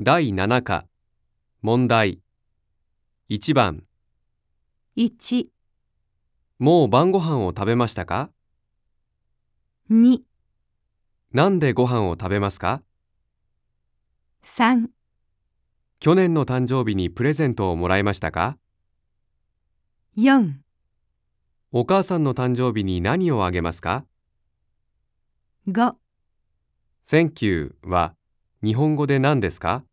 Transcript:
第7課。問題。1番。1、もう晩ご飯を食べましたか？2、なんでご飯を食べますか？3、去年の誕生日にプレゼントをもらいましたか？4、お母さんの誕生日に何をあげますか？5 Thank you は日本語で何ですか？